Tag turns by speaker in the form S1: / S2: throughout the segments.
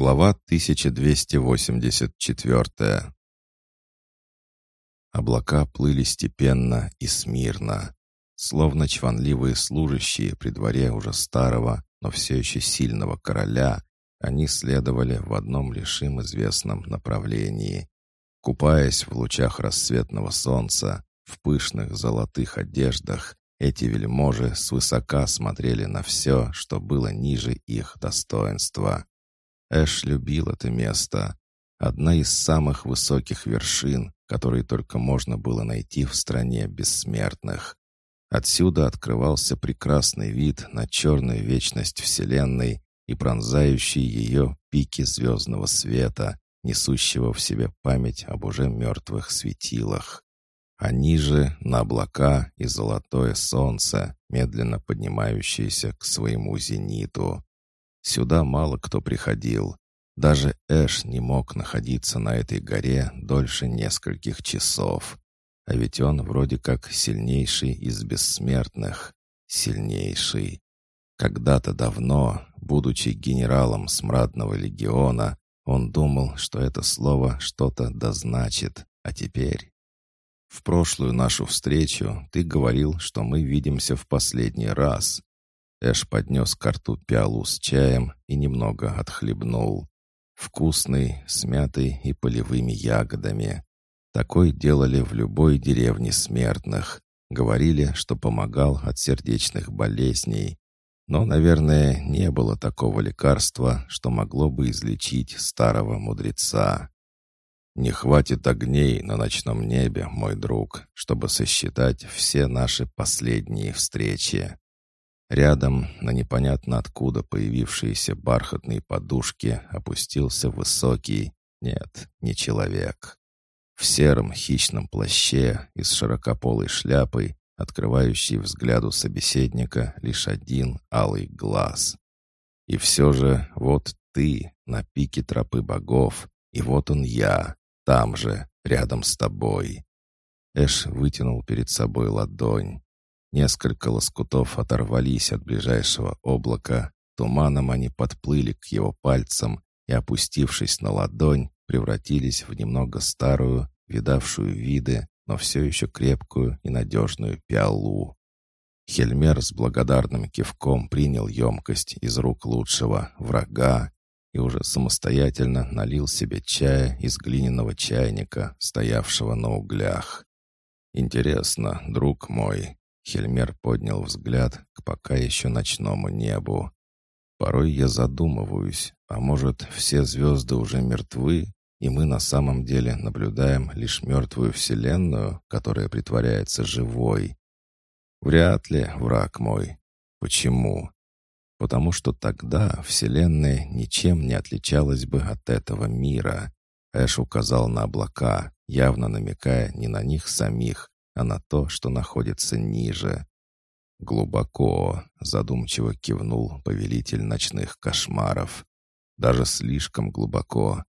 S1: Глава 1284 Облака плыли степенно и смирно, словно чванливые служащие при дворе уже старого, но все еще сильного короля, они следовали в одном лишь им известном направлении. Купаясь в лучах рассветного солнца, в пышных золотых одеждах, эти вельможи свысока смотрели на все, что было ниже их достоинства. Эш любил это место. Одна из самых высоких вершин, которые только можно было найти в стране бессмертных. Отсюда открывался прекрасный вид на черную вечность Вселенной и пронзающие ее пики звездного света, несущего в себе память об уже мертвых светилах. А ниже — на облака и золотое солнце, медленно поднимающееся к своему зениту. Сюда мало кто приходил. Даже Эш не мог находиться на этой горе дольше нескольких часов. А ведь он вроде как сильнейший из бессмертных. Сильнейший. Когда-то давно, будучи генералом Смрадного легиона, он думал, что это слово что-то дозначит. А теперь... В прошлую нашу встречу ты говорил, что мы видимся в последний раз. Эш поднес к рту пиалу с чаем и немного отхлебнул. Вкусный, с мятой и полевыми ягодами. Такой делали в любой деревне смертных. Говорили, что помогал от сердечных болезней. Но, наверное, не было такого лекарства, что могло бы излечить старого мудреца. «Не хватит огней на ночном небе, мой друг, чтобы сосчитать все наши последние встречи. Рядом, на непонятно откуда появившиеся бархатные подушки, опустился высокий, нет, не человек. В сером хищном плаще и с широкополой шляпой, открывающий взгляду собеседника лишь один алый глаз. И все же вот ты на пике тропы богов, и вот он я, там же, рядом с тобой. Эш вытянул перед собой ладонь. Несколько лоскутов оторвались от ближайшего облака, туманом они подплыли к его пальцам и, опустившись на ладонь, превратились в немного старую, видавшую виды, но все еще крепкую и надежную пиалу. Хельмер с благодарным кивком принял емкость из рук лучшего врага и уже самостоятельно налил себе чая из глиняного чайника, стоявшего на углях. «Интересно, друг мой, Хельмер поднял взгляд к пока еще ночному небу. Порой я задумываюсь, а может, все звезды уже мертвы, и мы на самом деле наблюдаем лишь мертвую Вселенную, которая притворяется живой. Вряд ли, враг мой. Почему? Потому что тогда Вселенная ничем не отличалась бы от этого мира. Эш указал на облака, явно намекая не на них самих, а на то, что находится ниже. Глубоко, задумчиво кивнул повелитель ночных кошмаров. Даже слишком глубоко.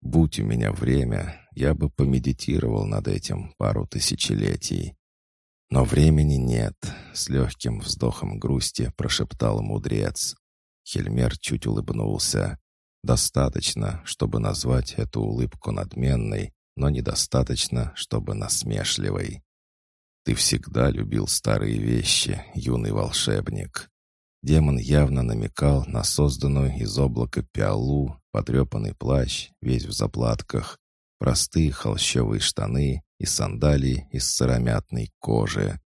S1: Будь у меня время, я бы помедитировал над этим пару тысячелетий. Но времени нет, с легким вздохом грусти прошептал мудрец. Хельмер чуть улыбнулся. Достаточно, чтобы назвать эту улыбку надменной, но недостаточно, чтобы насмешливой. Ты всегда любил старые вещи, юный волшебник. Демон явно намекал на созданную из облака пиалу, потрепанный плащ, весь в заплатках, простые холщовые штаны и сандалии из сыромятной кожи.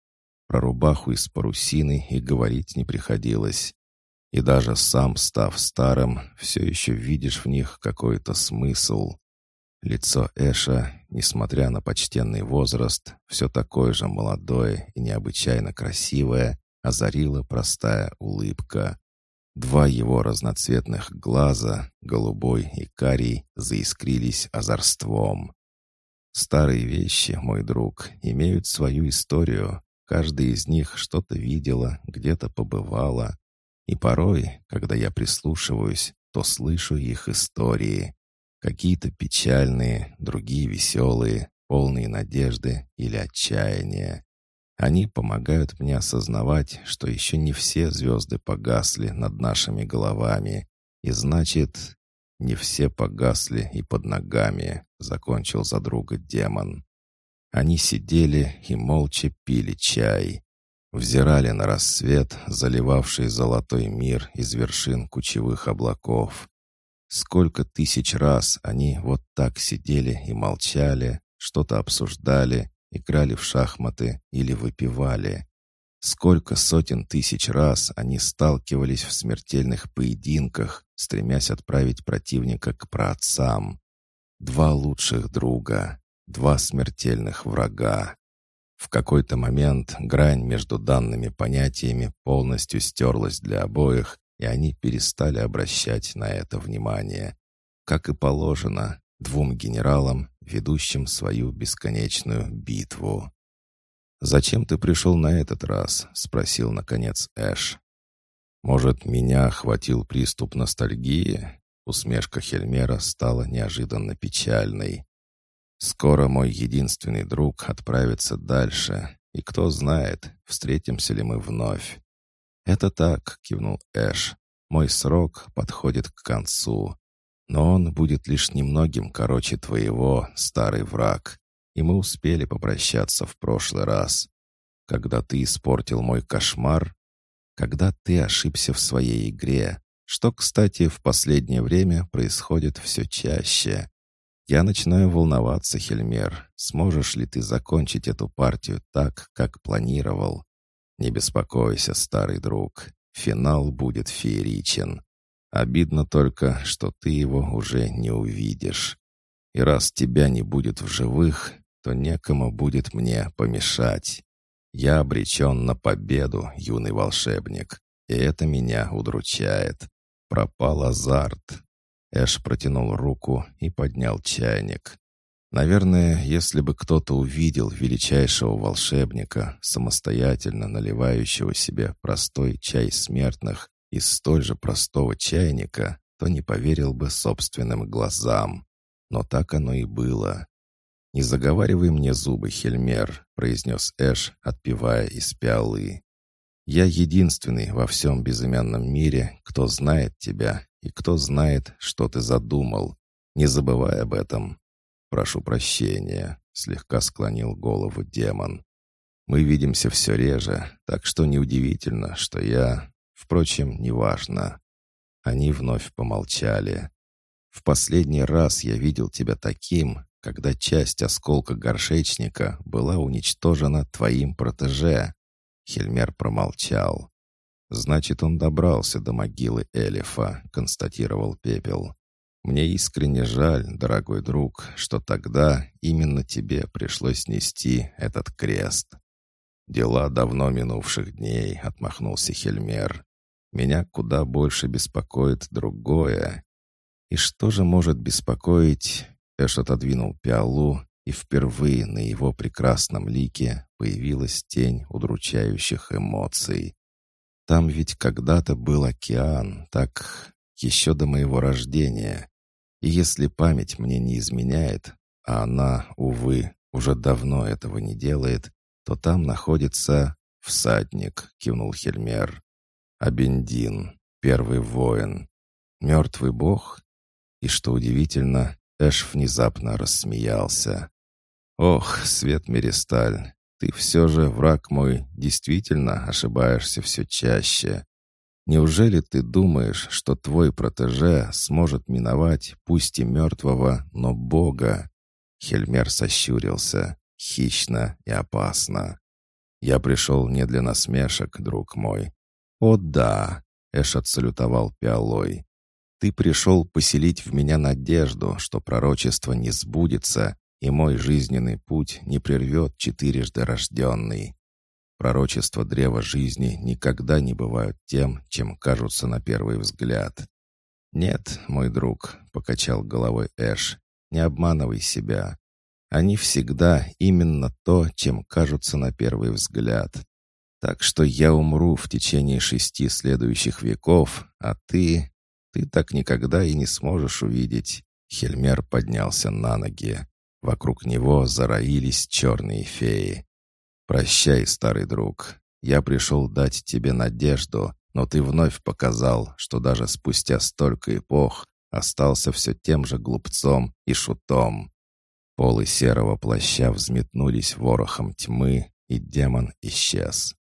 S1: Про рубаху из парусины и говорить не приходилось. И даже сам, став старым, все еще видишь в них какой-то смысл. Лицо Эша, несмотря на почтенный возраст, все такое же молодое и необычайно красивое, озарила простая улыбка. Два его разноцветных глаза, голубой и карий, заискрились озорством. Старые вещи, мой друг, имеют свою историю. Каждая из них что-то видела, где-то побывала. И порой, когда я прислушиваюсь, то слышу их истории. Какие-то печальные, другие веселые, полные надежды или отчаяния. Они помогают мне осознавать, что еще не все звезды погасли над нашими головами. И значит, не все погасли и под ногами», — закончил за друга демон. Они сидели и молча пили чай. Взирали на рассвет, заливавший золотой мир из вершин кучевых облаков. Сколько тысяч раз они вот так сидели и молчали, что-то обсуждали, играли в шахматы или выпивали. Сколько сотен тысяч раз они сталкивались в смертельных поединках, стремясь отправить противника к праотцам. Два лучших друга, два смертельных врага. В какой-то момент грань между данными понятиями полностью стерлась для обоих, и они перестали обращать на это внимание. Как и положено, двум генералам, ведущим свою бесконечную битву. «Зачем ты пришел на этот раз?» — спросил, наконец, Эш. «Может, меня охватил приступ ностальгии?» Усмешка Хельмера стала неожиданно печальной. Скоро мой единственный друг отправится дальше, и кто знает, встретимся ли мы вновь. «Это так», — кивнул Эш. «Мой срок подходит к концу, но он будет лишь немногим короче твоего, старый враг, и мы успели попрощаться в прошлый раз. Когда ты испортил мой кошмар, когда ты ошибся в своей игре, что, кстати, в последнее время происходит все чаще. Я начинаю волноваться, Хельмер. Сможешь ли ты закончить эту партию так, как планировал? Не беспокойся, старый друг. Финал будет фееричен. Обидно только, что ты его уже не увидишь. И раз тебя не будет в живых, то некому будет мне помешать. Я обречен на победу, юный волшебник, и это меня удручает. Пропал азарт, Эш протянул руку и поднял чайник. Наверное, если бы кто-то увидел величайшего волшебника, самостоятельно наливающего себе простой чай смертных из столь же простого чайника, то не поверил бы собственным глазам. Но так оно и было. «Не заговаривай мне зубы, Хельмер», — произнес Эш, отпивая из пиалы. «Я единственный во всем безымянном мире, кто знает тебя и кто знает, что ты задумал. Не забывай об этом. Прошу прощения, слегка склонил голову демон. Мы видимся все реже, так что неудивительно, что я... Впрочем, неважно. Они вновь помолчали. В последний раз я видел тебя таким, когда часть осколка горшечника была уничтожена твоим протеже. Хельмер промолчал. «Значит, он добрался до могилы Элифа», — констатировал Пепел. «Мне искренне жаль, дорогой друг, что тогда именно тебе пришлось нести этот крест». «Дела давно минувших дней», — отмахнулся Хельмер. «Меня куда больше беспокоит другое». «И что же может беспокоить?» Эш отодвинул пиалу, и впервые на его прекрасном лике появилась тень удручающих эмоций. Там ведь когда-то был океан, так еще до моего рождения. И если память мне не изменяет, а она, увы, уже давно этого не делает, то там находится всадник, кивнул Хельмер. Абендин, первый воин, мертвый бог. И что удивительно, Эш внезапно рассмеялся. «Ох, Свет Меристаль, ты все же, враг мой, действительно ошибаешься все чаще. Неужели ты думаешь, что твой протеже сможет миновать, пусть и мертвого, но Бога?» Хельмер сощурился, хищно и опасно. «Я пришел не для насмешек, друг мой». «О да!» — Эш отсалютовал пиалой. «Ты пришел поселить в меня надежду, что пророчество не сбудется, и мой жизненный путь не прервет четырежды рожденный. Пророчества древа жизни никогда не бывают тем, чем кажутся на первый взгляд. «Нет, мой друг», — покачал головой Эш, — «не обманывай себя. Они всегда именно то, чем кажутся на первый взгляд. Так что я умру в течение шести следующих веков, а ты... Ты так никогда и не сможешь увидеть». Хельмер поднялся на ноги. Вокруг него зароились черные феи. «Прощай, старый друг. Я пришел дать тебе надежду, но ты вновь показал, что даже спустя столько эпох остался все тем же глупцом и шутом. Полы серого плаща взметнулись ворохом тьмы, и демон исчез.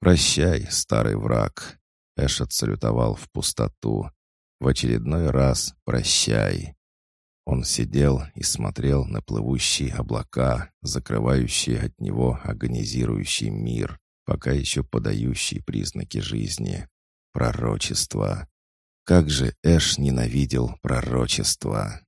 S1: «Прощай, старый враг!» Эш отсалютовал в пустоту. «В очередной раз прощай!» Он сидел и смотрел на плывущие облака, закрывающие от него агонизирующий мир, пока еще подающий признаки жизни. Пророчество. Как же Эш ненавидел пророчество!